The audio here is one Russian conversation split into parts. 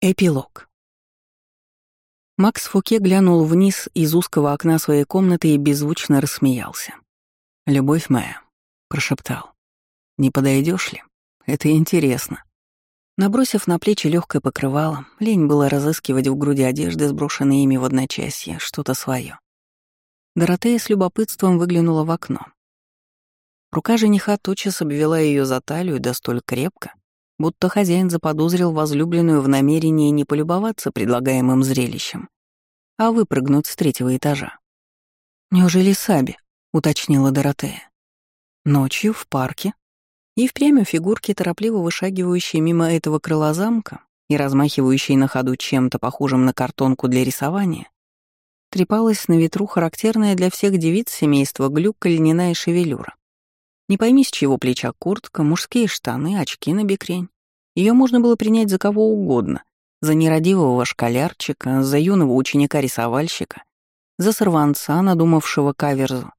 Эпилог. Макс Фуке глянул вниз из узкого окна своей комнаты и беззвучно рассмеялся. «Любовь моя», — прошептал, — «не подойдешь ли? Это интересно». Набросив на плечи легкое покрывало, лень было разыскивать в груди одежды, сброшенные ими в одночасье, что-то свое. Доротея с любопытством выглянула в окно. Рука жениха тотчас обвела ее за талию, да столь крепко, будто хозяин заподозрил возлюбленную в намерении не полюбоваться предлагаемым зрелищем, а выпрыгнуть с третьего этажа. «Неужели Саби?» — уточнила Доротея. «Ночью в парке?» И впрямь фигурки, торопливо вышагивающие мимо этого крыла замка и размахивающие на ходу чем-то похожим на картонку для рисования, трепалась на ветру характерная для всех девиц семейства глюка льняная шевелюра. Не пойми, с чего плеча куртка, мужские штаны, очки на бекрень. Ее можно было принять за кого угодно. За нерадивого школярчика, за юного ученика-рисовальщика, за сорванца, надумавшего каверзу.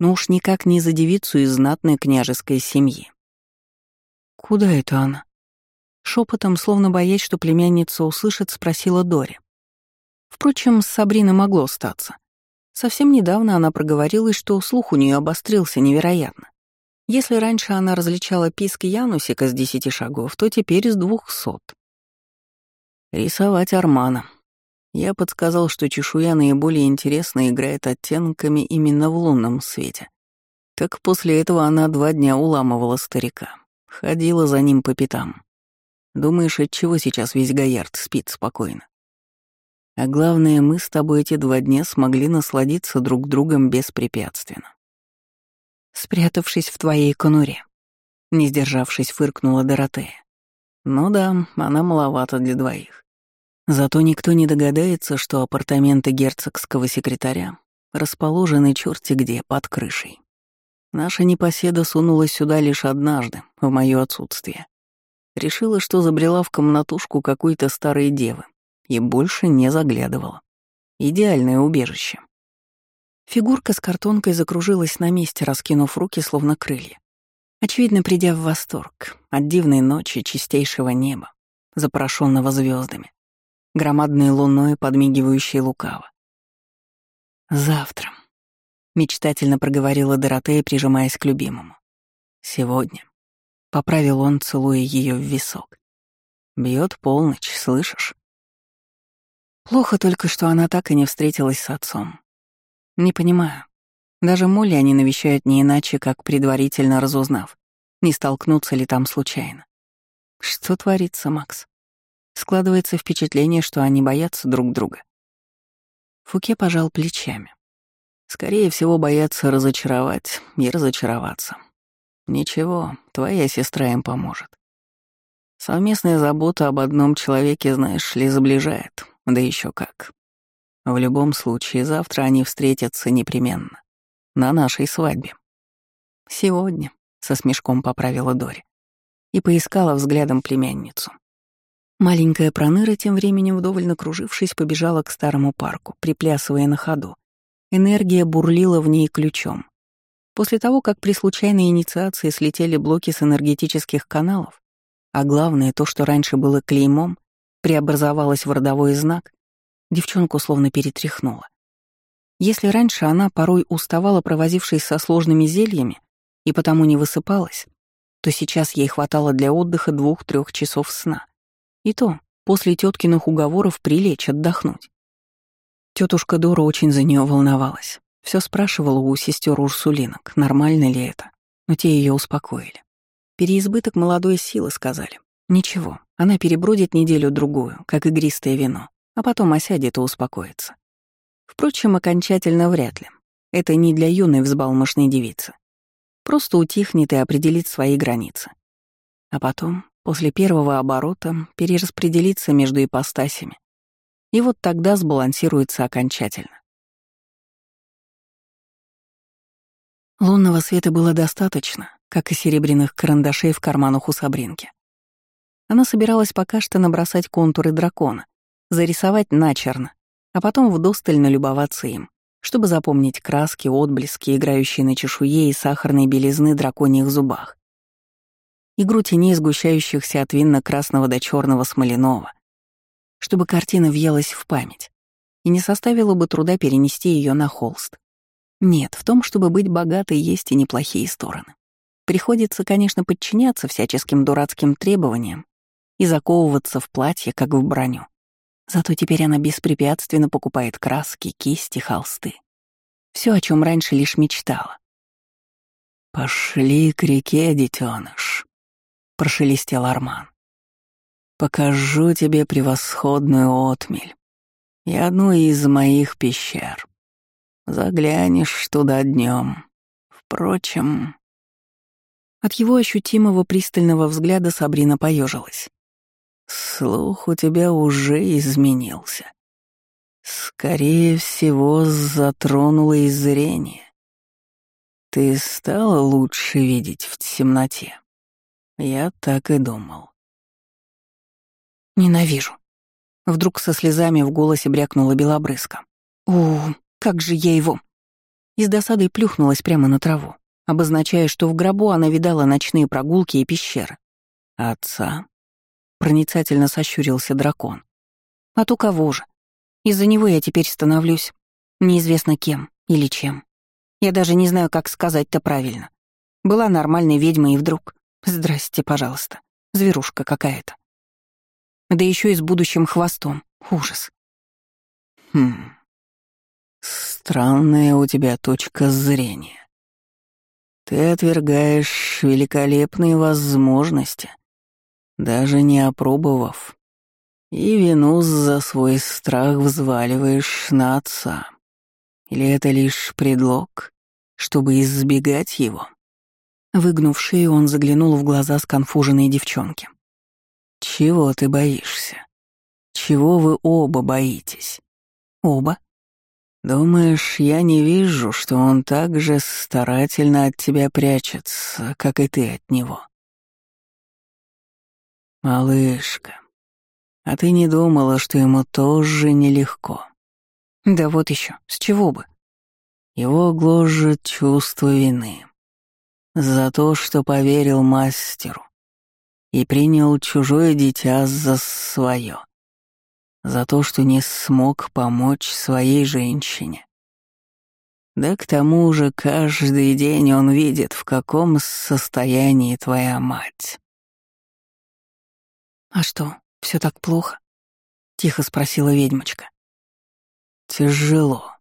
Но уж никак не за девицу из знатной княжеской семьи. «Куда это она?» Шепотом, словно боясь, что племянница услышит, спросила Дори. Впрочем, с Сабриной могло статься. Совсем недавно она проговорилась, что слух у нее обострился невероятно. Если раньше она различала писк Янусика с десяти шагов, то теперь с двухсот. Рисовать Армана. Я подсказал, что чешуя наиболее интересно играет оттенками именно в лунном свете. Так после этого она два дня уламывала старика. Ходила за ним по пятам. Думаешь, от чего сейчас весь Гаярд спит спокойно? А главное, мы с тобой эти два дня смогли насладиться друг другом беспрепятственно спрятавшись в твоей конуре. Не сдержавшись, фыркнула Доротея. Ну да, она маловата для двоих. Зато никто не догадается, что апартаменты герцогского секретаря расположены черти где, под крышей. Наша непоседа сунулась сюда лишь однажды, в моё отсутствие. Решила, что забрела в комнатушку какой-то старой девы и больше не заглядывала. Идеальное убежище. Фигурка с картонкой закружилась на месте, раскинув руки, словно крылья. Очевидно, придя в восторг от дивной ночи чистейшего неба, запорошенного звездами, громадной луной, подмигивающей лукаво. «Завтра», — мечтательно проговорила Доротея, прижимаясь к любимому. «Сегодня», — поправил он, целуя ее в висок. Бьет полночь, слышишь?» Плохо только, что она так и не встретилась с отцом. Не понимаю. Даже Молли они навещают не иначе, как предварительно разузнав, не столкнутся ли там случайно. Что творится, Макс? Складывается впечатление, что они боятся друг друга. Фуке пожал плечами. Скорее всего, боятся разочаровать и разочароваться. Ничего, твоя сестра им поможет. Совместная забота об одном человеке, знаешь ли, заближает, да еще как. В любом случае, завтра они встретятся непременно. На нашей свадьбе. Сегодня, со смешком поправила Дори. И поискала взглядом племянницу. Маленькая проныра, тем временем вдоволь накружившись, побежала к старому парку, приплясывая на ходу. Энергия бурлила в ней ключом. После того, как при случайной инициации слетели блоки с энергетических каналов, а главное, то, что раньше было клеймом, преобразовалось в родовой знак, Девчонку словно перетряхнула. Если раньше она порой уставала, провозившись со сложными зельями, и потому не высыпалась, то сейчас ей хватало для отдыха двух-трех часов сна. И то после теткиных уговоров прилечь, отдохнуть. Тетушка Дора очень за нее волновалась. Все спрашивала у сестер Урсулинок, нормально ли это, но те ее успокоили. Переизбыток молодой силы, сказали. Ничего, она перебродит неделю-другую, как игристое вино а потом осядет и успокоится. Впрочем, окончательно вряд ли. Это не для юной взбалмошной девицы. Просто утихнет и определит свои границы. А потом, после первого оборота, перераспределится между ипостасями. И вот тогда сбалансируется окончательно. Лунного света было достаточно, как и серебряных карандашей в карманах у Сабринки. Она собиралась пока что набросать контуры дракона, зарисовать начерно, а потом вдосталь налюбоваться им, чтобы запомнить краски, отблески, играющие на чешуе и сахарной белизны драконьих зубах. Игру теней, сгущающихся от винно-красного до черного смоляного, чтобы картина въелась в память, и не составило бы труда перенести ее на холст. Нет, в том, чтобы быть богатой, есть и неплохие стороны. Приходится, конечно, подчиняться всяческим дурацким требованиям и заковываться в платье, как в броню. Зато теперь она беспрепятственно покупает краски, кисти, холсты. Все, о чем раньше лишь мечтала. «Пошли к реке, детеныш», — прошелестел Арман. «Покажу тебе превосходную отмель и одну из моих пещер. Заглянешь туда днем. Впрочем...» От его ощутимого пристального взгляда Сабрина поежилась. «Слух у тебя уже изменился. Скорее всего, затронуло и зрение. Ты стала лучше видеть в темноте. Я так и думал. Ненавижу. Вдруг со слезами в голосе брякнула белобрызка. «О, как же я его!» И с досадой плюхнулась прямо на траву, обозначая, что в гробу она видала ночные прогулки и пещеры. «Отца?» — проницательно сощурился дракон. «А то кого же? Из-за него я теперь становлюсь неизвестно кем или чем. Я даже не знаю, как сказать-то правильно. Была нормальной ведьмой и вдруг... Здрасте, пожалуйста. Зверушка какая-то. Да еще и с будущим хвостом. Ужас. Хм. Странная у тебя точка зрения. Ты отвергаешь великолепные возможности, даже не опробовав, и вину за свой страх взваливаешь на отца. Или это лишь предлог, чтобы избегать его. Выгнув шею, он заглянул в глаза сконфуженной девчонки. «Чего ты боишься? Чего вы оба боитесь?» «Оба?» «Думаешь, я не вижу, что он так же старательно от тебя прячется, как и ты от него?» «Малышка, а ты не думала, что ему тоже нелегко?» «Да вот еще, с чего бы?» Его гложет чувство вины. За то, что поверил мастеру и принял чужое дитя за свое. За то, что не смог помочь своей женщине. Да к тому же каждый день он видит, в каком состоянии твоя мать. «А что, все так плохо?» — тихо спросила ведьмочка. «Тяжело»,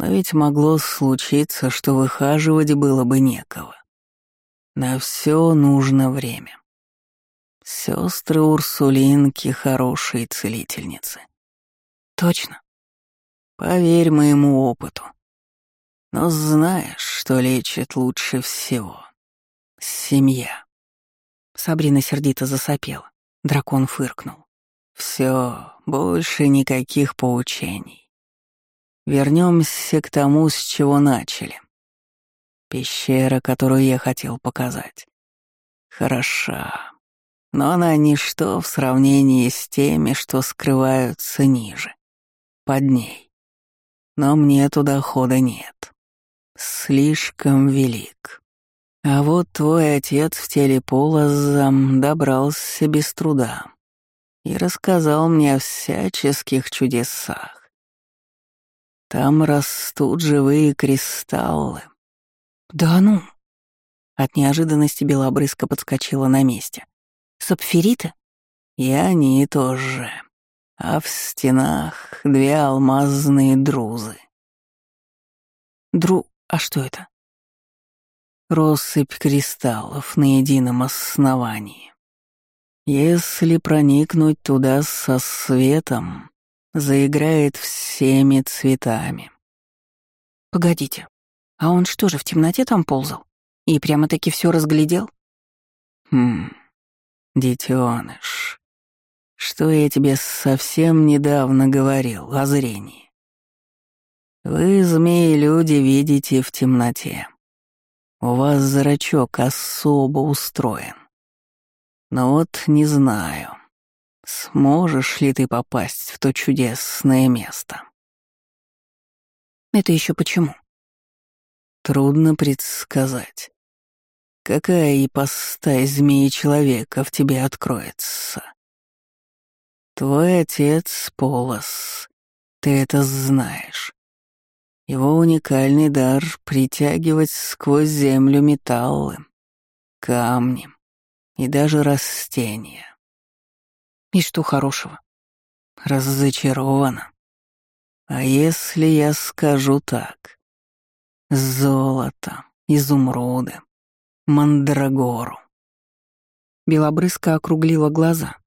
но ведь могло случиться, что выхаживать было бы некого. На все нужно время. Сестры Урсулинки — хорошие целительницы. Точно. Поверь моему опыту. Но знаешь, что лечит лучше всего? Семья. Сабрина сердито засопела. Дракон фыркнул. Все, больше никаких поучений. Вернемся к тому, с чего начали. Пещера, которую я хотел показать. Хороша, но она ничто в сравнении с теми, что скрываются ниже, под ней. Но мне туда хода нет. Слишком велик. А вот твой отец в теле полозам добрался без труда и рассказал мне о всяческих чудесах. Там растут живые кристаллы. Да ну! От неожиданности белобрызка подскочила на месте. Сапфериты? И они тоже. А в стенах две алмазные друзы. Дру... А что это? Россыпь кристаллов на едином основании. Если проникнуть туда со светом, заиграет всеми цветами. Погодите, а он что же, в темноте там ползал? И прямо-таки все разглядел? Хм, детеныш, что я тебе совсем недавно говорил о зрении. Вы, змеи-люди, видите в темноте. У вас зрачок особо устроен. Но вот не знаю, Сможешь ли ты попасть в то чудесное место? Это еще почему? Трудно предсказать. Какая ипостась змеи-человека в тебе откроется? Твой отец — Полос. Ты это знаешь. Его уникальный дар — притягивать сквозь землю металлы, камни и даже растения. И что хорошего? Разочарована. А если я скажу так? Золото, изумруды, мандрагору. Белобрызка округлила глаза.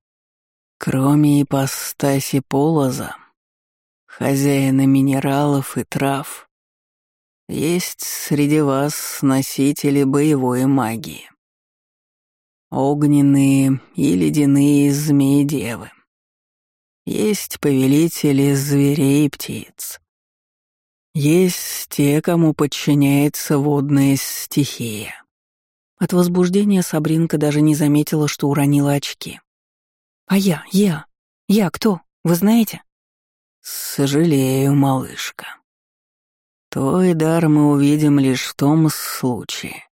Кроме ипостаси полоза, хозяина минералов и трав, есть среди вас носители боевой магии. Огненные и ледяные змеи-девы. Есть повелители зверей и птиц. Есть те, кому подчиняется водная стихия. От возбуждения Сабринка даже не заметила, что уронила очки. «А я, я, я кто, вы знаете?» «Сожалею, малышка. Твой дар мы увидим лишь в том случае,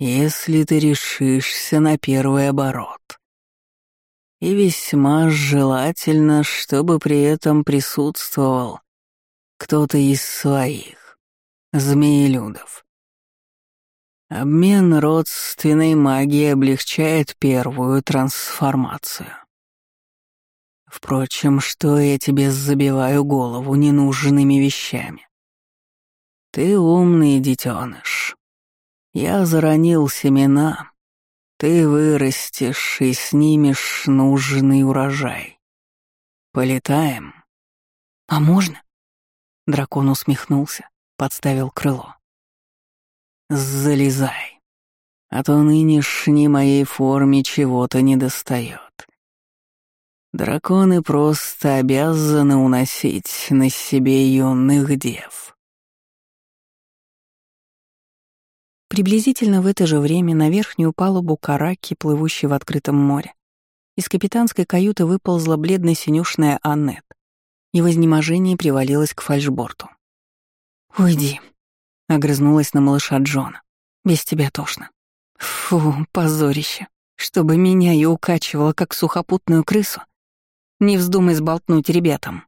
если ты решишься на первый оборот. И весьма желательно, чтобы при этом присутствовал кто-то из своих, змеелюдов. Обмен родственной магией облегчает первую трансформацию. Впрочем, что я тебе забиваю голову ненужными вещами? Ты умный детеныш. Я заронил семена, ты вырастешь и снимешь нужный урожай. Полетаем. А можно? Дракон усмехнулся, подставил крыло. Залезай. А то нынешней моей форме чего-то недостает. Драконы просто обязаны уносить на себе юных дев. Приблизительно в это же время на верхнюю палубу караки, плывущей в открытом море, из капитанской каюты выползла бледно-синюшная Аннет и в изнеможении привалилась к фальшборту. «Уйди», — огрызнулась на малыша Джона. «Без тебя тошно». «Фу, позорище. Чтобы меня и укачивало, как сухопутную крысу. Не вздумай сболтнуть ребятам».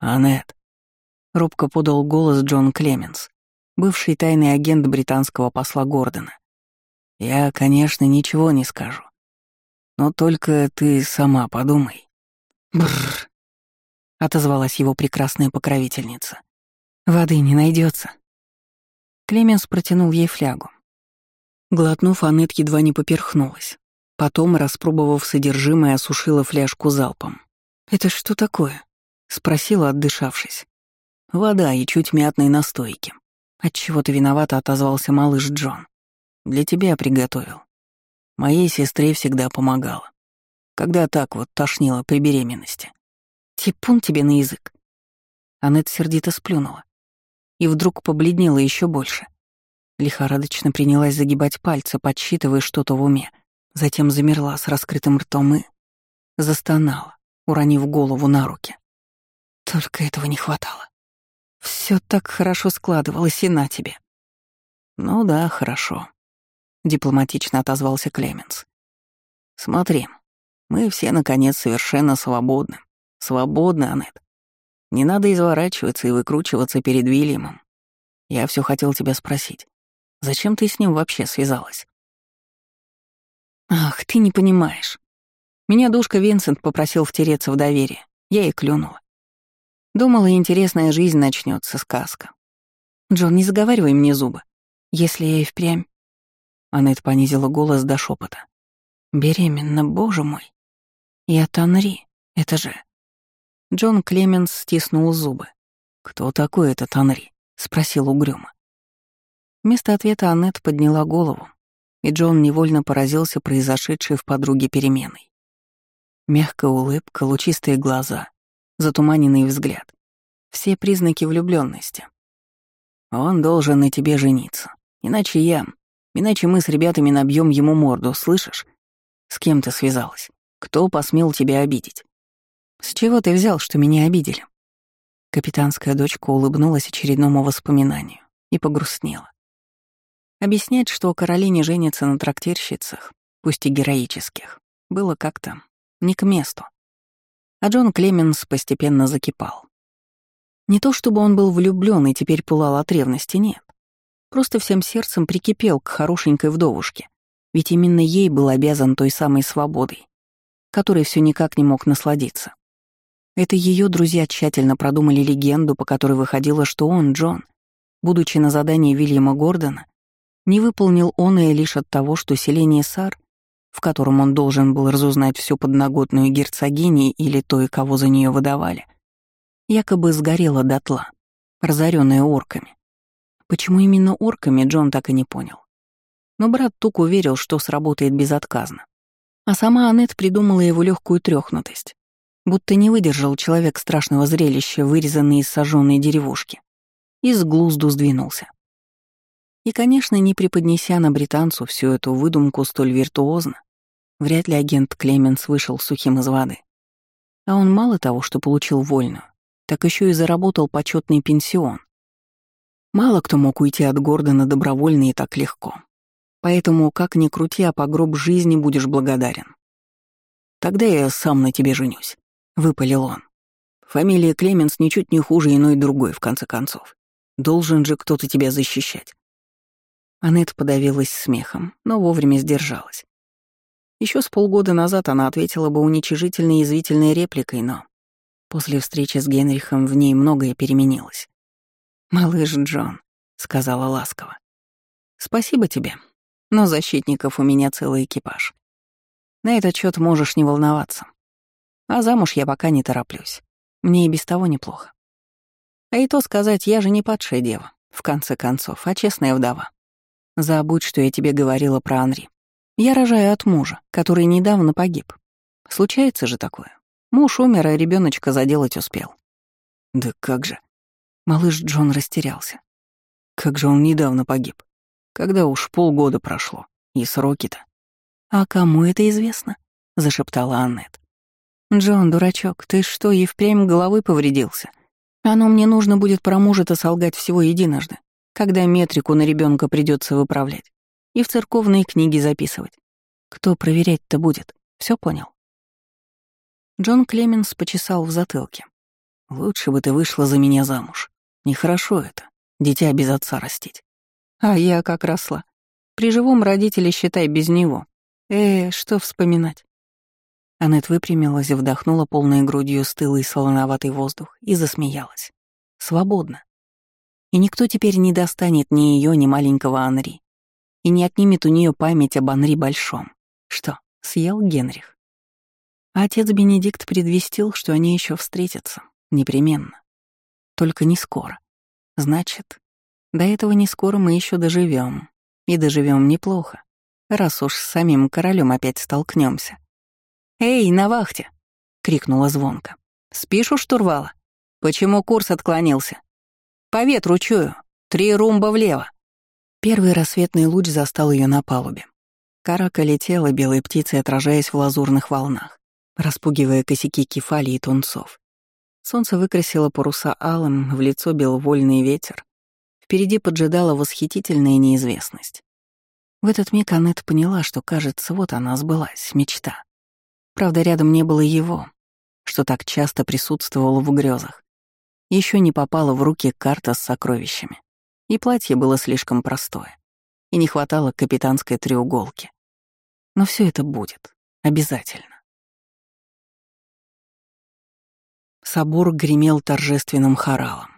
«Аннет», — робко подал голос Джон Клеменс, бывший тайный агент британского посла Гордона. Я, конечно, ничего не скажу. Но только ты сама подумай. Бррр, отозвалась его прекрасная покровительница. Воды не найдется. Клеменс протянул ей флягу. Глотнув, Аннет едва не поперхнулась. Потом, распробовав содержимое, осушила фляжку залпом. «Это что такое?» — спросила, отдышавшись. «Вода и чуть мятной настойки», Отчего ты виновато отозвался малыш Джон. Для тебя приготовил. Моей сестре всегда помогала. Когда так вот тошнило при беременности. Типун тебе на язык. Аннет сердито сплюнула. И вдруг побледнела еще больше. Лихорадочно принялась загибать пальцы, подсчитывая что-то в уме. Затем замерла с раскрытым ртом и... Застонала, уронив голову на руки. Только этого не хватало. Все так хорошо складывалось и на тебе. Ну да, хорошо, дипломатично отозвался Клеменс. Смотри, мы все, наконец, совершенно свободны. Свободны, Аннет. Не надо изворачиваться и выкручиваться перед Вильямом. Я все хотел тебя спросить. Зачем ты с ним вообще связалась? Ах, ты не понимаешь. Меня душка Винсент попросил втереться в доверие. Я и клюнула. Думала, интересная жизнь начнется сказка. Джон, не заговаривай мне зубы. Если я и впрямь... Аннет понизила голос до шепота. Беременна, боже мой. Я Танри, это же... Джон Клеменс стиснул зубы. «Кто такой этот Анри?» — спросил угрюмо. Вместо ответа Аннет подняла голову, и Джон невольно поразился произошедшей в подруге переменой. Мягкая улыбка, лучистые глаза, затуманенный взгляд. Все признаки влюбленности. Он должен на тебе жениться. Иначе я... Иначе мы с ребятами набьем ему морду, слышишь? С кем ты связалась? Кто посмел тебя обидеть? С чего ты взял, что меня обидели? Капитанская дочка улыбнулась очередному воспоминанию и погрустнела. Объяснять, что Каролине женится на трактирщицах, пусть и героических, было как-то не к месту. А Джон Клеменс постепенно закипал. Не то чтобы он был влюблён и теперь пылал от ревности, нет. Просто всем сердцем прикипел к хорошенькой вдовушке, ведь именно ей был обязан той самой свободой, которой все никак не мог насладиться. Это ее друзья тщательно продумали легенду, по которой выходило, что он, Джон, будучи на задании Вильяма Гордона, не выполнил он и лишь от того, что селение Сар, в котором он должен был разузнать всю подноготную герцогини или той, кого за нее выдавали, якобы сгорела дотла, разоренная орками. Почему именно орками, Джон так и не понял. Но брат Тук уверил, что сработает безотказно. А сама Аннет придумала его легкую трехнутость, будто не выдержал человек страшного зрелища, вырезанный из сожженной деревушки, и с глузду сдвинулся. И, конечно, не преподнеся на британцу всю эту выдумку столь виртуозно, вряд ли агент Клеменс вышел сухим из воды. А он мало того, что получил вольную, так еще и заработал почетный пенсион. Мало кто мог уйти от Гордона добровольно и так легко. Поэтому, как ни крути, а по гроб жизни будешь благодарен. «Тогда я сам на тебе женюсь», — выпалил он. «Фамилия Клеменс ничуть не хуже иной другой, в конце концов. Должен же кто-то тебя защищать». Аннет подавилась смехом, но вовремя сдержалась. Еще с полгода назад она ответила бы уничижительной язвительной репликой, но После встречи с Генрихом в ней многое переменилось. «Малыш Джон», — сказала ласково, — «спасибо тебе, но защитников у меня целый экипаж. На этот счет можешь не волноваться. А замуж я пока не тороплюсь. Мне и без того неплохо. А и то сказать, я же не падшая дева, в конце концов, а честная вдова. Забудь, что я тебе говорила про Анри. Я рожаю от мужа, который недавно погиб. Случается же такое. Муж умер, а ребеночка заделать успел. Да как же? Малыш Джон растерялся. Как же он недавно погиб? Когда уж полгода прошло. И сроки-то. А кому это известно? Зашептала Аннет. Джон, дурачок, ты что, и впрямь головой повредился? Оно мне нужно будет про мужа-то солгать всего единожды, когда метрику на ребенка придется выправлять и в церковные книги записывать. Кто проверять-то будет? Все понял? Джон Клеменс почесал в затылке. «Лучше бы ты вышла за меня замуж. Нехорошо это, дитя без отца растить. А я как росла. При живом родителе, считай, без него. Э, что вспоминать?» Аннет выпрямилась, вдохнула полной грудью стылый солоноватый воздух и засмеялась. «Свободно. И никто теперь не достанет ни ее, ни маленького Анри. И не отнимет у нее память об Анри Большом. Что, съел Генрих? отец Бенедикт предвестил, что они еще встретятся. Непременно. Только не скоро. Значит, до этого не скоро мы еще доживем. И доживем неплохо, раз уж с самим королем опять столкнемся. «Эй, на вахте!» — крикнула звонко. «Спишь у штурвала? Почему курс отклонился? По ветру чую. Три румба влево». Первый рассветный луч застал ее на палубе. Карака летела белой птицей, отражаясь в лазурных волнах распугивая косяки кефали и тунцов. Солнце выкрасило паруса алым, в лицо бил вольный ветер. Впереди поджидала восхитительная неизвестность. В этот миг Аннет поняла, что, кажется, вот она сбылась, мечта. Правда, рядом не было его, что так часто присутствовало в грезах. Еще не попала в руки карта с сокровищами. И платье было слишком простое. И не хватало капитанской треуголки. Но все это будет. Обязательно. Собор гремел торжественным хоралом.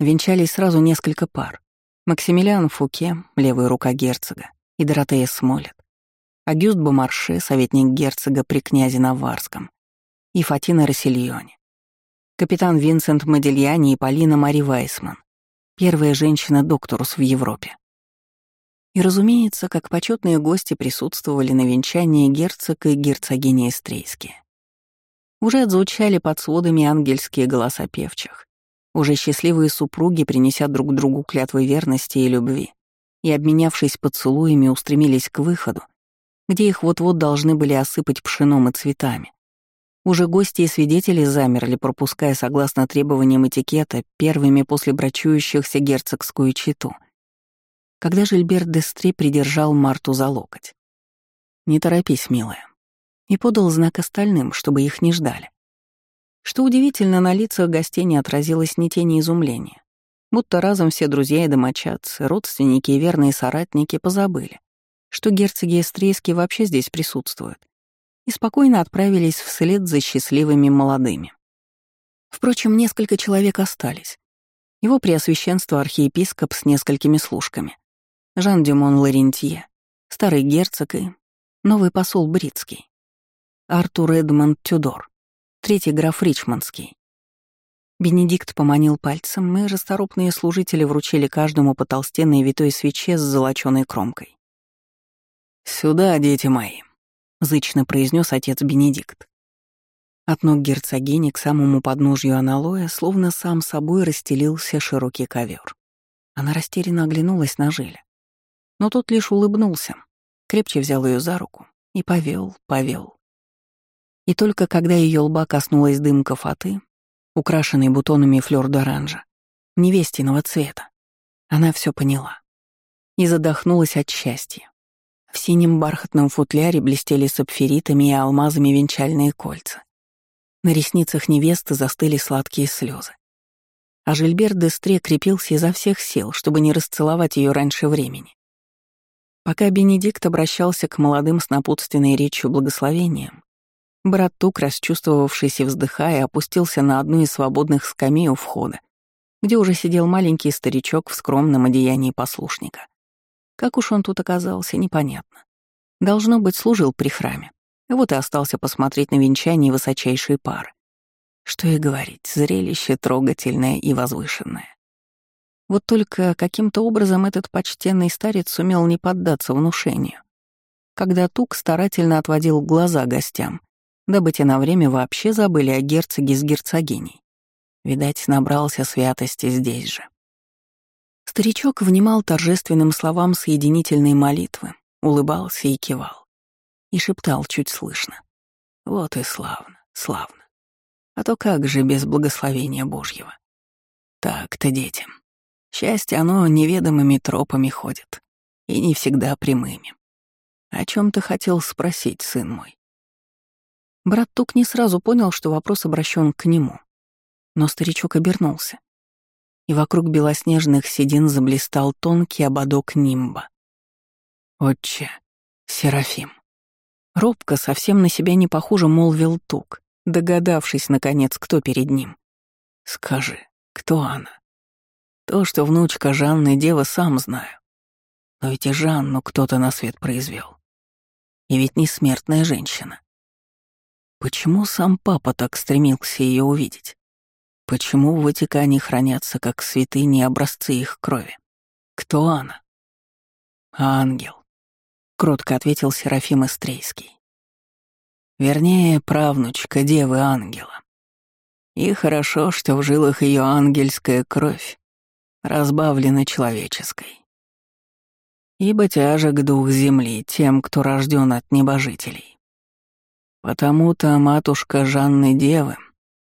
Венчались сразу несколько пар. Максимилиан Фуке, левая рука герцога, и Доротея Смолет. Агюст Бомарше, советник герцога при князе Наварском, и Фатина Рассельоне. Капитан Винсент Модильяни и Полина Мари Вайсман, первая женщина-докторус в Европе. И, разумеется, как почетные гости присутствовали на венчании герцог и герцогиня Эстрейские. Уже отзвучали под сводами ангельские голоса певчих. Уже счастливые супруги, принеся друг другу клятвы верности и любви, и, обменявшись поцелуями, устремились к выходу, где их вот-вот должны были осыпать пшеном и цветами. Уже гости и свидетели замерли, пропуская, согласно требованиям этикета, первыми после брачующихся герцогскую читу. Когда Жильберт Дестре придержал Марту за локоть. «Не торопись, милая и подал знак остальным, чтобы их не ждали. Что удивительно, на лицах гостей не отразилось ни тени изумления. Будто разом все друзья и домочадцы, родственники и верные соратники позабыли, что герцоги эстрейские вообще здесь присутствуют, и спокойно отправились вслед за счастливыми молодыми. Впрочем, несколько человек остались. Его преосвященство архиепископ с несколькими служками. Жан-Дюмон Ларентье, старый герцог и новый посол Бритский. Артур Эдмонд Тюдор, третий граф Ричмондский. Бенедикт поманил пальцем, и расторопные служители вручили каждому по толстенной витой свече с золочёной кромкой. «Сюда, дети мои», — зычно произнес отец Бенедикт. От ног герцогини к самому подножью аналоя словно сам собой расстелился широкий ковер. Она растерянно оглянулась на Жиля. Но тот лишь улыбнулся, крепче взял ее за руку и повел, повел. И только когда ее лба коснулась дымка фаты, украшенной бутонами флёр-д'оранжа, невестиного цвета, она все поняла. И задохнулась от счастья. В синем бархатном футляре блестели сапфиритами и алмазами венчальные кольца. На ресницах невесты застыли сладкие слезы. А Жильбер Дестре крепился изо всех сил, чтобы не расцеловать ее раньше времени. Пока Бенедикт обращался к молодым с напутственной речью благословением, Брат Тук, расчувствовавшийся вздыхая, опустился на одну из свободных скамей у входа, где уже сидел маленький старичок в скромном одеянии послушника. Как уж он тут оказался, непонятно. Должно быть, служил при храме. Вот и остался посмотреть на венчание высочайшей пары. Что и говорить, зрелище трогательное и возвышенное. Вот только каким-то образом этот почтенный старец сумел не поддаться внушению. Когда Тук старательно отводил глаза гостям, дабы те на время вообще забыли о герцоге с герцогиней. Видать, набрался святости здесь же. Старичок внимал торжественным словам соединительной молитвы, улыбался и кивал. И шептал чуть слышно. Вот и славно, славно. А то как же без благословения Божьего? Так-то детям. Счастье оно неведомыми тропами ходит, и не всегда прямыми. О чем ты хотел спросить, сын мой? Брат Тук не сразу понял, что вопрос обращен к нему. Но старичок обернулся. И вокруг белоснежных седин заблистал тонкий ободок нимба. «Отче, Серафим». Робко, совсем на себя не похоже, молвил Тук, догадавшись, наконец, кто перед ним. «Скажи, кто она?» «То, что внучка Жанны Дева, сам знаю. Но ведь и Жанну кто-то на свет произвел. И ведь не смертная женщина. Почему сам папа так стремился ее увидеть? Почему в Ватикане хранятся как святыни образцы их крови? Кто она? Ангел, кротко ответил Серафим Истрейский. Вернее, правнучка девы ангела. И хорошо, что в жилах ее ангельская кровь разбавлена человеческой. Ибо тяжек дух земли тем, кто рожден от небожителей. Потому-то матушка Жанны Девы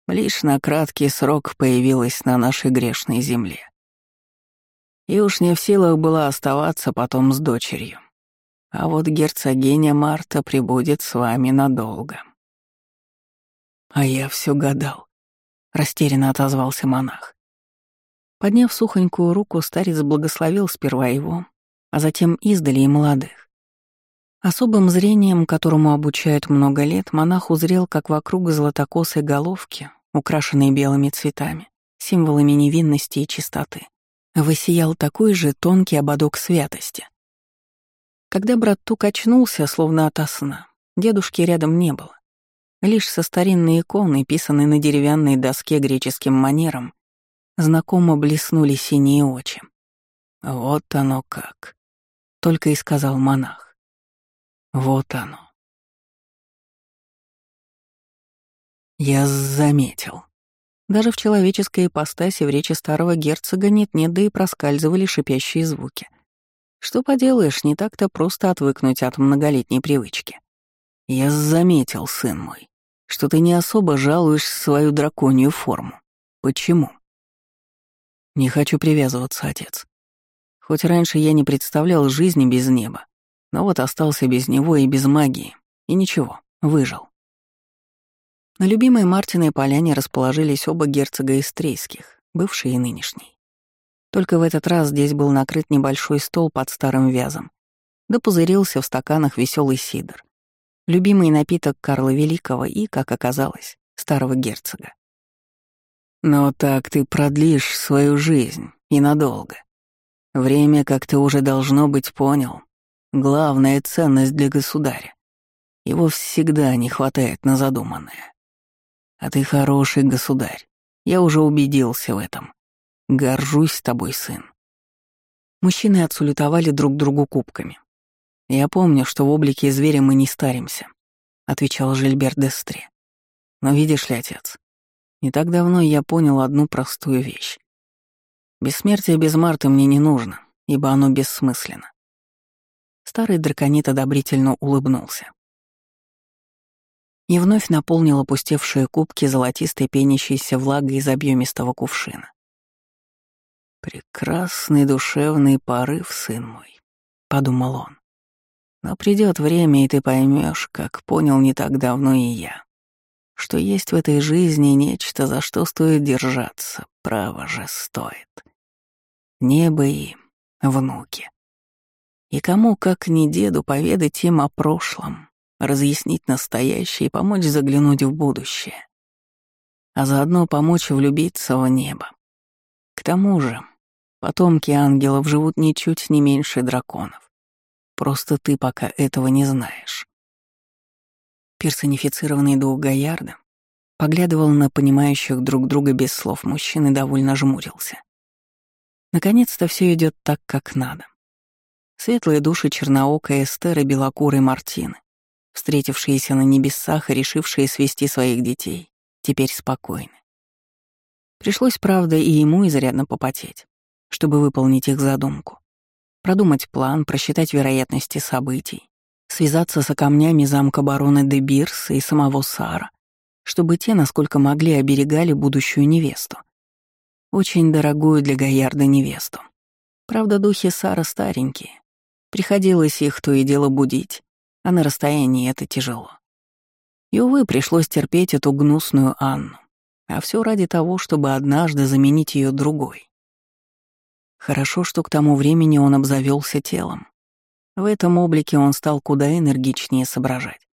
лишь на краткий срок появилась на нашей грешной земле. И уж не в силах была оставаться потом с дочерью. А вот герцогиня Марта прибудет с вами надолго. А я все гадал, растерянно отозвался монах. Подняв сухонькую руку, старец благословил сперва его, а затем издали и молодых. Особым зрением, которому обучают много лет, монах узрел, как вокруг золотокосой головки, украшенной белыми цветами, символами невинности и чистоты, высиял такой же тонкий ободок святости. Когда брат Тук очнулся, словно ото сна, дедушки рядом не было. Лишь со старинной иконы, писанной на деревянной доске греческим манером, знакомо блеснули синие очи. «Вот оно как», — только и сказал монах. Вот оно. Я заметил. Даже в человеческой ипостаси в речи старого герцога нет-нет, да и проскальзывали шипящие звуки. Что поделаешь, не так-то просто отвыкнуть от многолетней привычки. Я заметил, сын мой, что ты не особо жалуешь свою драконью форму. Почему? Не хочу привязываться, отец. Хоть раньше я не представлял жизни без неба, но вот остался без него и без магии. И ничего, выжил. На любимой Мартиной поляне расположились оба герцога Истрейских, бывший и нынешний. Только в этот раз здесь был накрыт небольшой стол под старым вязом, да пузырился в стаканах веселый сидр. Любимый напиток Карла Великого и, как оказалось, старого герцога. «Но так ты продлишь свою жизнь и надолго. Время, как ты уже должно быть понял, главная ценность для государя. Его всегда не хватает на задуманное. А ты хороший государь. Я уже убедился в этом. Горжусь тобой, сын. Мужчины отсулютовали друг другу кубками. «Я помню, что в облике зверя мы не старимся», — отвечал Жильбер Дестре. «Но видишь ли, отец, не так давно я понял одну простую вещь. Бессмертие без Марты мне не нужно, ибо оно бессмысленно». Старый драконит одобрительно улыбнулся и вновь наполнил опустевшие кубки золотистой пенящейся влагой из объемистого кувшина. «Прекрасный душевный порыв, сын мой», — подумал он. «Но придет время, и ты поймешь, как понял не так давно и я, что есть в этой жизни нечто, за что стоит держаться, право же стоит. Небо и внуки. И кому, как не деду, поведать им о прошлом, разъяснить настоящее и помочь заглянуть в будущее. А заодно помочь влюбиться в небо. К тому же, потомки ангелов живут ничуть не меньше драконов. Просто ты пока этого не знаешь. Персонифицированный дух Гаярда поглядывал на понимающих друг друга без слов мужчин и довольно жмурился. Наконец-то все идет так, как надо. Светлые души черноокой Эстер и белокурой Мартины встретившиеся на небесах и решившие свести своих детей, теперь спокойны. Пришлось, правда, и ему изрядно попотеть, чтобы выполнить их задумку. Продумать план, просчитать вероятности событий, связаться с камнями замка барона де Бирса и самого Сара, чтобы те, насколько могли, оберегали будущую невесту. Очень дорогую для Гаярда невесту. Правда, духи Сара старенькие. Приходилось их то и дело будить, а на расстоянии это тяжело. И, увы, пришлось терпеть эту гнусную Анну, а все ради того, чтобы однажды заменить ее другой. Хорошо, что к тому времени он обзавелся телом. В этом облике он стал куда энергичнее соображать.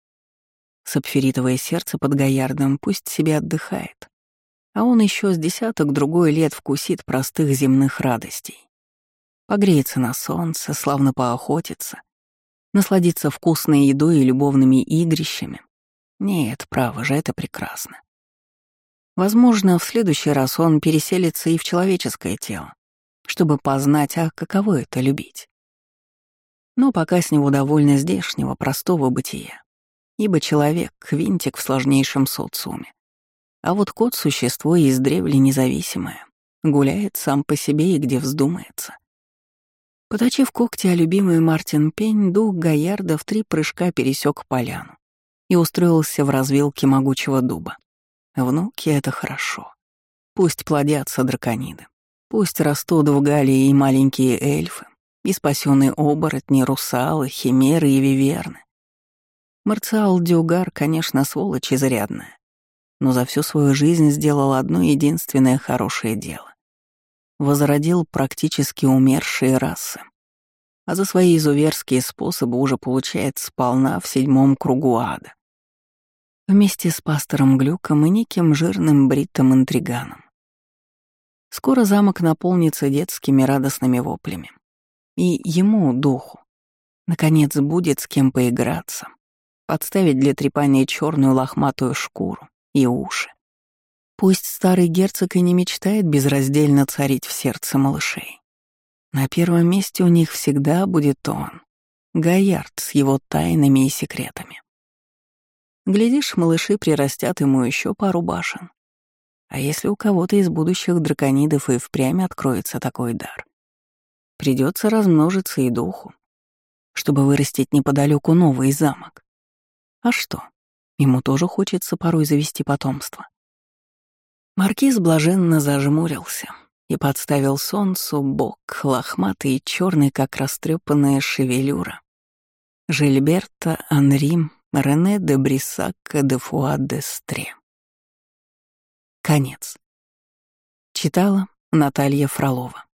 Сапфиритовое сердце под Гаярдом пусть себе отдыхает, а он еще с десяток другой лет вкусит простых земных радостей. Погреется на солнце, славно поохотится, насладиться вкусной едой и любовными игрищами. Нет, право же, это прекрасно. Возможно, в следующий раз он переселится и в человеческое тело, чтобы познать, а каково это — любить. Но пока с него довольно здешнего, простого бытия, ибо человек — винтик в сложнейшем социуме. А вот кот — существо издревле независимое, гуляет сам по себе и где вздумается. Поточив когти о любимый Мартин Пень, дух Гаярда в три прыжка пересек поляну и устроился в развилке могучего дуба. Внуки — это хорошо. Пусть плодятся дракониды. Пусть растут в Галии и маленькие эльфы, и спасенные оборотни, русалы, химеры и виверны. Марциал Дюгар, конечно, сволочь изрядная, но за всю свою жизнь сделал одно единственное хорошее дело возродил практически умершие расы, а за свои изуверские способы уже получает сполна в седьмом кругу ада. Вместе с пастором Глюком и неким жирным бриттом-интриганом. Скоро замок наполнится детскими радостными воплями. И ему, духу, наконец будет с кем поиграться, подставить для трепания черную лохматую шкуру и уши. Пусть старый герцог и не мечтает безраздельно царить в сердце малышей. На первом месте у них всегда будет он, Гаярд с его тайнами и секретами. Глядишь, малыши прирастят ему еще пару башен. А если у кого-то из будущих драконидов и впрямь откроется такой дар? Придется размножиться и духу, чтобы вырастить неподалеку новый замок. А что? Ему тоже хочется порой завести потомство. Маркиз блаженно зажмурился и подставил солнцу бок, лохматый и черный, как растрепанная шевелюра. Жильберта Анри Рене де Брисак де Фуа де Стре. Конец. Читала Наталья Фролова.